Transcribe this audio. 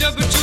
जब